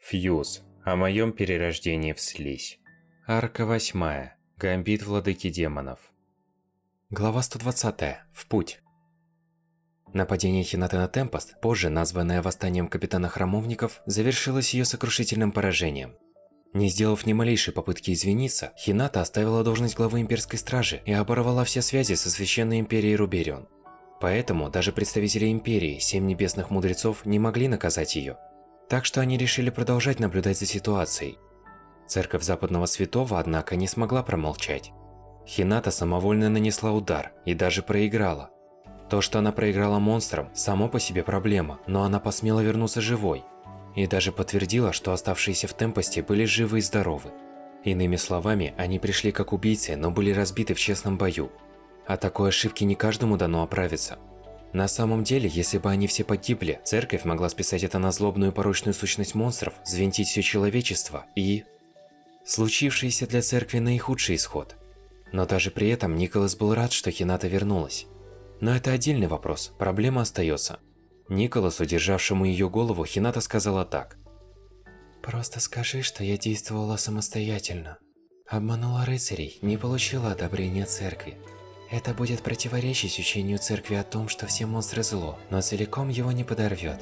Фьюз. О моем перерождении в слизь. Арка 8. Гамбит владыки демонов. Глава 120. В путь. Нападение Хинаты на Темпост, позже названное восстанием капитана Храмовников, завершилось ее сокрушительным поражением. Не сделав ни малейшей попытки извиниться, Хината оставила должность главы Имперской Стражи и оборвала все связи со Священной Империей Руберион. Поэтому даже представители Империи, Семь Небесных Мудрецов, не могли наказать ее. Так что они решили продолжать наблюдать за ситуацией. Церковь Западного Святого, однако, не смогла промолчать. Хината самовольно нанесла удар и даже проиграла. То, что она проиграла монстрам, само по себе проблема, но она посмела вернуться живой. И даже подтвердила, что оставшиеся в Темпосте были живы и здоровы. Иными словами, они пришли как убийцы, но были разбиты в честном бою. О такой ошибке не каждому дано оправиться. На самом деле, если бы они все погибли, церковь могла списать это на злобную порочную сущность монстров, взвинтить все человечество и... Случившееся для церкви наихудший исход. Но даже при этом Николас был рад, что Хината вернулась. Но это отдельный вопрос, проблема остается. Николасу, державшему ее голову, Хината сказала так. «Просто скажи, что я действовала самостоятельно. Обманула рыцарей, не получила одобрения церкви. Это будет противоречить учению церкви о том, что все монстры зло, но целиком его не подорвет.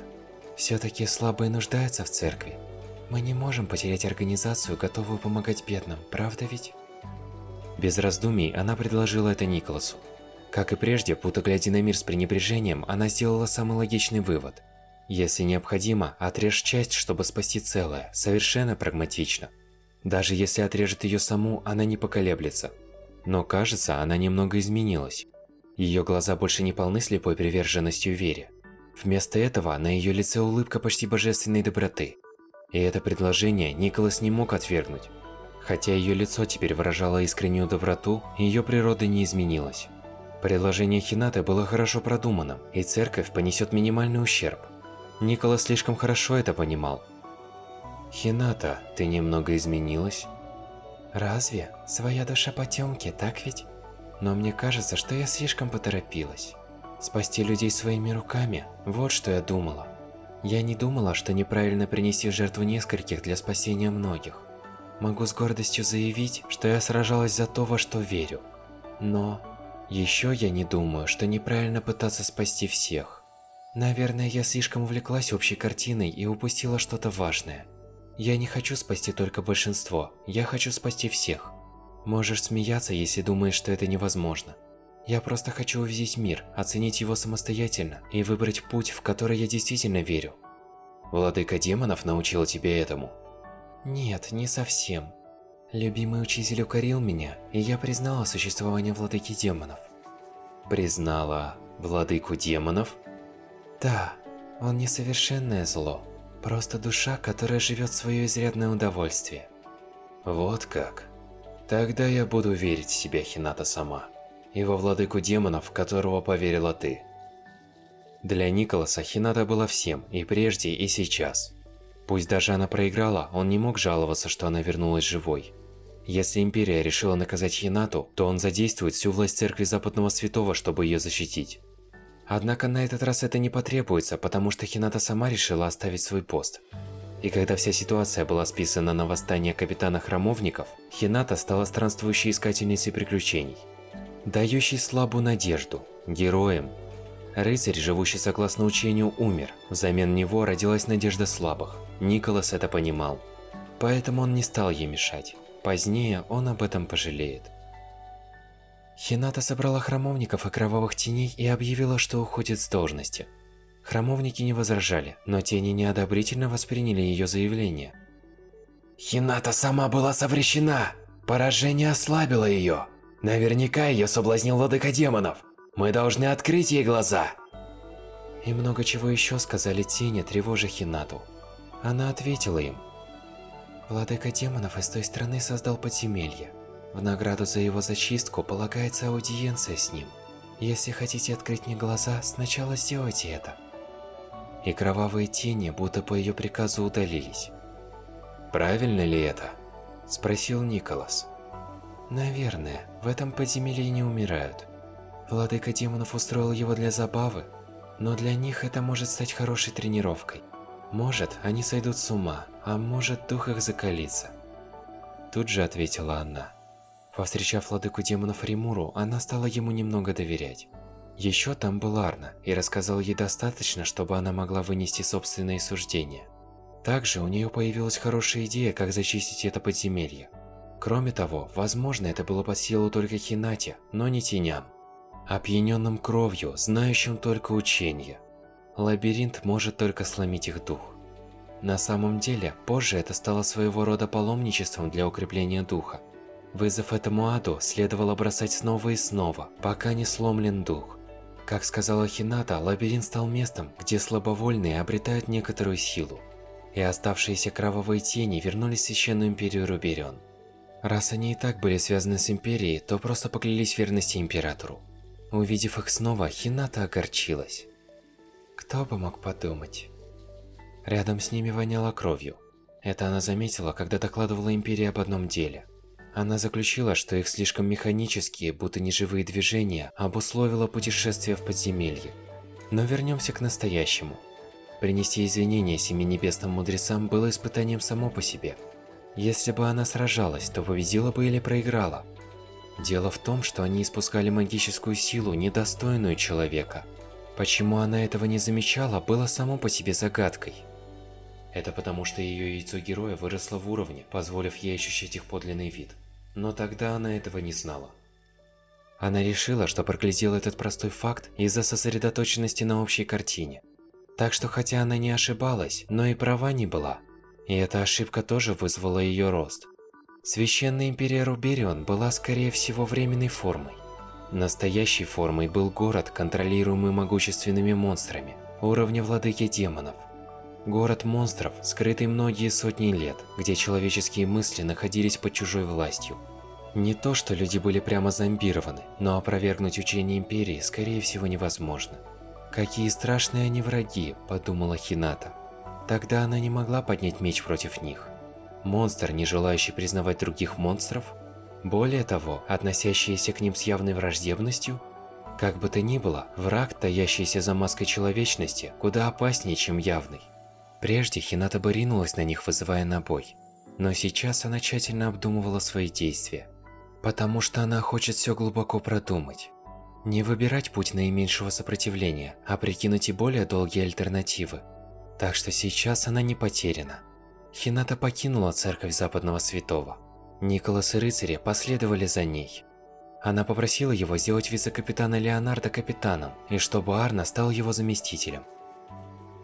Все-таки слабые нуждаются в церкви. Мы не можем потерять организацию, готовую помогать бедным, правда ведь? Без раздумий она предложила это Николасу. Как и прежде, будто глядя на мир с пренебрежением, она сделала самый логичный вывод. Если необходимо, отрежь часть, чтобы спасти целое, совершенно прагматично. Даже если отрежет ее саму, она не поколеблется. Но кажется, она немного изменилась. Ее глаза больше не полны слепой приверженностью вере. Вместо этого на ее лице улыбка почти божественной доброты. И это предложение Николас не мог отвергнуть. Хотя ее лицо теперь выражало искреннюю доброту, ее природа не изменилась. Предложение Хинаты было хорошо продуманным, и церковь понесет минимальный ущерб. Николас слишком хорошо это понимал. «Хината, ты немного изменилась?» Разве? Своя душа потемки, так ведь? Но мне кажется, что я слишком поторопилась. Спасти людей своими руками – вот что я думала. Я не думала, что неправильно принести жертву нескольких для спасения многих. Могу с гордостью заявить, что я сражалась за то, во что верю. Но еще я не думаю, что неправильно пытаться спасти всех. Наверное, я слишком увлеклась общей картиной и упустила что-то важное – я не хочу спасти только большинство, я хочу спасти всех. Можешь смеяться, если думаешь, что это невозможно. Я просто хочу увидеть мир, оценить его самостоятельно и выбрать путь, в который я действительно верю. Владыка демонов научил тебя этому? Нет, не совсем. Любимый учитель укорил меня, и я признала существование владыки демонов. Признала владыку демонов? Да, он несовершенное зло. Просто душа, которая живет свое изрядное удовольствие. Вот как. Тогда я буду верить в себя, Хината сама. И во владыку демонов, которого поверила ты. Для Николаса Хината была всем, и прежде, и сейчас. Пусть даже она проиграла, он не мог жаловаться, что она вернулась живой. Если Империя решила наказать Хинату, то он задействует всю власть Церкви Западного Святого, чтобы ее защитить. Однако на этот раз это не потребуется, потому что Хината сама решила оставить свой пост. И когда вся ситуация была списана на восстание капитана Храмовников, Хината стала странствующей искательницей приключений. Дающей слабую надежду, героем. Рыцарь, живущий согласно учению, умер. Взамен него родилась надежда слабых. Николас это понимал. Поэтому он не стал ей мешать. Позднее он об этом пожалеет. Хината собрала храмовников и кровавых теней и объявила, что уходит с должности. Храмовники не возражали, но тени неодобрительно восприняли ее заявление. Хината сама была совращена! Поражение ослабило ее! Наверняка ее соблазнил владыка демонов! Мы должны открыть ей глаза! И много чего еще сказали тени, тревожа Хинату. Она ответила им. Владыка демонов из той страны создал подземелье. В награду за его зачистку полагается аудиенция с ним. Если хотите открыть мне глаза, сначала сделайте это. И кровавые тени будто по ее приказу удалились. «Правильно ли это?» – спросил Николас. «Наверное, в этом подземелье не умирают. Владыка демонов устроил его для забавы, но для них это может стать хорошей тренировкой. Может, они сойдут с ума, а может, дух их закалится. Тут же ответила она. Повстречав владыку демонов Римуру, она стала ему немного доверять. Еще там был Арна и рассказал ей достаточно, чтобы она могла вынести собственные суждения. Также у нее появилась хорошая идея, как зачистить это подземелье. Кроме того, возможно, это было под силу только Хинате, но не теням. Опьяненным кровью, знающим только учение. Лабиринт может только сломить их дух. На самом деле, позже это стало своего рода паломничеством для укрепления духа. Вызов этому аду следовало бросать снова и снова, пока не сломлен дух. Как сказала Хината, лабиринт стал местом, где слабовольные обретают некоторую силу. И оставшиеся кровавые тени вернулись в Священную Империю Руберен. Раз они и так были связаны с Империей, то просто поклялись верности Императору. Увидев их снова, Хината огорчилась. Кто бы мог подумать. Рядом с ними воняло кровью. Это она заметила, когда докладывала Империи об одном деле – она заключила, что их слишком механические, будто неживые движения обусловило путешествие в подземелье. Но вернемся к настоящему. Принести извинения семи небесным мудрецам было испытанием само по себе. Если бы она сражалась, то победила бы или проиграла. Дело в том, что они испускали магическую силу, недостойную человека. Почему она этого не замечала, было само по себе загадкой. Это потому, что ее яйцо героя выросло в уровне, позволив ей ощущать их подлинный вид но тогда она этого не знала. Она решила, что проглядела этот простой факт из-за сосредоточенности на общей картине. Так что хотя она не ошибалась, но и права не была. И эта ошибка тоже вызвала ее рост. Священная империя Руберион была скорее всего временной формой. Настоящей формой был город, контролируемый могущественными монстрами, уровня владыки демонов. Город монстров, скрытый многие сотни лет, где человеческие мысли находились под чужой властью. Не то, что люди были прямо зомбированы, но опровергнуть учение Империи, скорее всего, невозможно. «Какие страшные они враги», – подумала Хината. Тогда она не могла поднять меч против них. Монстр, не желающий признавать других монстров? Более того, относящийся к ним с явной враждебностью? Как бы то ни было, враг, таящийся за маской человечности, куда опаснее, чем явный. Прежде Хината бы ринулась на них, вызывая на бой. Но сейчас она тщательно обдумывала свои действия. Потому что она хочет все глубоко продумать. Не выбирать путь наименьшего сопротивления, а прикинуть и более долгие альтернативы. Так что сейчас она не потеряна. Хината покинула церковь Западного Святого. Николас и рыцари последовали за ней. Она попросила его сделать вице-капитана Леонардо капитаном, и чтобы Арна стал его заместителем.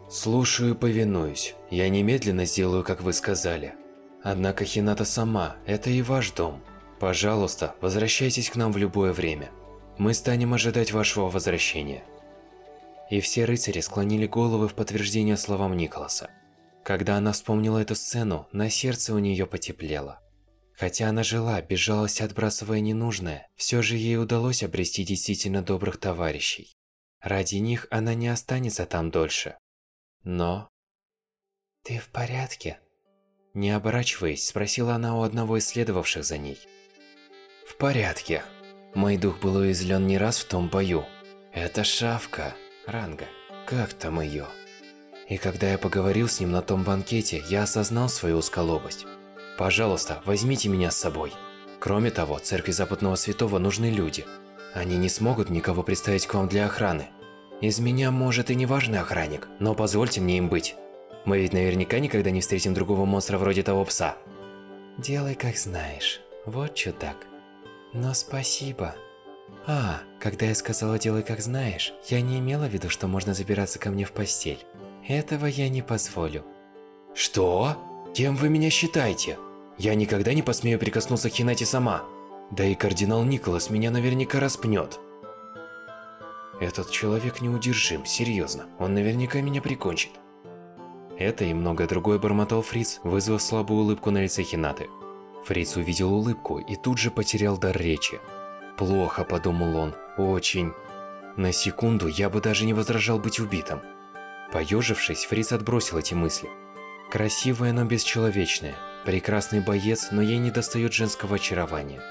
Слушаю повинуюсь. Я немедленно сделаю, как вы сказали. Однако Хината сама – это и ваш дом. Пожалуйста, возвращайтесь к нам в любое время. Мы станем ожидать вашего возвращения. И все рыцари склонили головы в подтверждение словам Николаса. Когда она вспомнила эту сцену, на сердце у нее потеплело. Хотя она жила, безжалостно отбрасывая ненужное, все же ей удалось обрести действительно добрых товарищей. Ради них она не останется там дольше. Но... «Ты в порядке?» Не оборачиваясь, спросила она у одного из следовавших за ней. «В порядке. Мой дух был уязвлен не раз в том бою. Это шавка, Ранга. Как там ее?» И когда я поговорил с ним на том банкете, я осознал свою узколобость. Пожалуйста, возьмите меня с собой. Кроме того, церкви Западного Святого нужны люди. Они не смогут никого представить к вам для охраны. Из меня, может, и не важный охранник, но позвольте мне им быть. Мы ведь наверняка никогда не встретим другого монстра вроде того пса. Делай, как знаешь. Вот чудак. Но спасибо. А, когда я сказала «делай, как знаешь», я не имела в виду, что можно забираться ко мне в постель. Этого я не позволю. Что? Кем вы меня считаете? Я никогда не посмею прикоснуться к Хинате сама. Да и кардинал Николас меня наверняка распнет. Этот человек неудержим, серьезно. Он наверняка меня прикончит. Это и многое другое бормотал Фриц, вызвав слабую улыбку на лице Хинаты. Фриц увидел улыбку и тут же потерял дар речи. «Плохо», – подумал он, – «очень». На секунду я бы даже не возражал быть убитым. Поежившись, Фриц отбросил эти мысли. Красивая, но бесчеловечная. Прекрасный боец, но ей не достает женского очарования.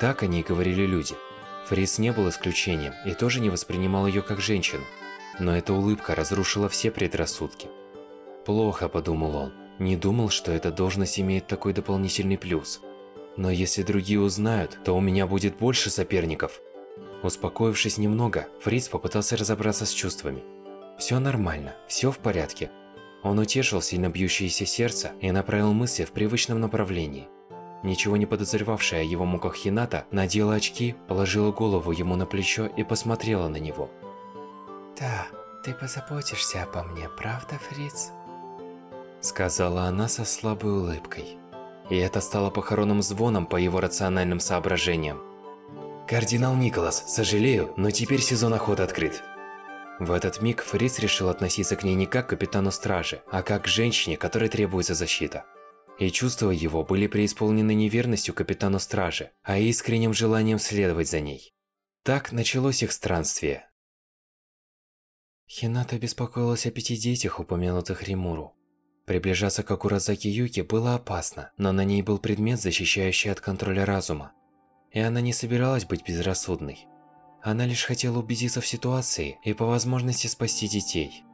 Так они и говорили люди. Фрис не был исключением и тоже не воспринимал ее как женщину. Но эта улыбка разрушила все предрассудки. Плохо, подумал он. Не думал, что эта должность имеет такой дополнительный плюс. Но если другие узнают, то у меня будет больше соперников. Успокоившись немного, Фриц попытался разобраться с чувствами. Все нормально, все в порядке. Он утешил сильно бьющееся сердце и направил мысли в привычном направлении. Ничего не подозревавшая о его муках Хината надела очки, положила голову ему на плечо и посмотрела на него. «Да, ты позаботишься обо мне, правда, Фриц?» Сказала она со слабой улыбкой. И это стало похоронным звоном по его рациональным соображениям. «Кардинал Николас, сожалею, но теперь сезон охоты открыт». В этот миг Фриц решил относиться к ней не как к капитану стражи, а как к женщине, которой требуется защита. И чувства его были преисполнены не верностью капитану стражи, а искренним желанием следовать за ней. Так началось их странствие. Хината беспокоилась о пяти детях, упомянутых Римуру. Приближаться к Акуразаки Юки было опасно, но на ней был предмет, защищающий от контроля разума. И она не собиралась быть безрассудной. Она лишь хотела убедиться в ситуации и по возможности спасти детей.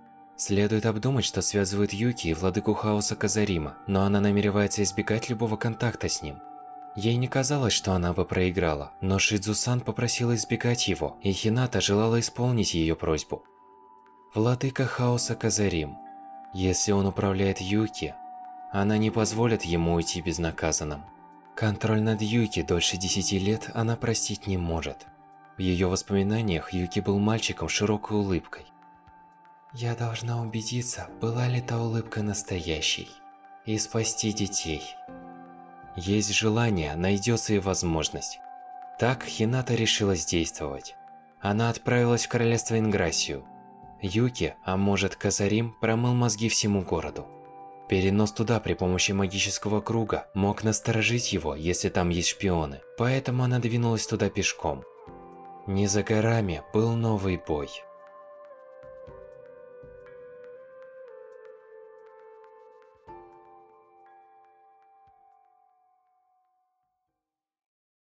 Следует обдумать, что связывает Юки и владыку хаоса Казарима, но она намеревается избегать любого контакта с ним. Ей не казалось, что она бы проиграла, но Шидзусан попросила избегать его, и Хината желала исполнить ее просьбу. Владыка хаоса Казарим. Если он управляет Юки, она не позволит ему уйти безнаказанным. Контроль над Юки дольше десяти лет она простить не может. В ее воспоминаниях Юки был мальчиком с широкой улыбкой. Я должна убедиться, была ли та улыбка настоящей. И спасти детей. Есть желание, найдется и возможность. Так Хината решилась действовать. Она отправилась в королевство Инграсию. Юки, а может Казарим, промыл мозги всему городу. Перенос туда при помощи магического круга мог насторожить его, если там есть шпионы, поэтому она двинулась туда пешком. Не за горами был новый бой.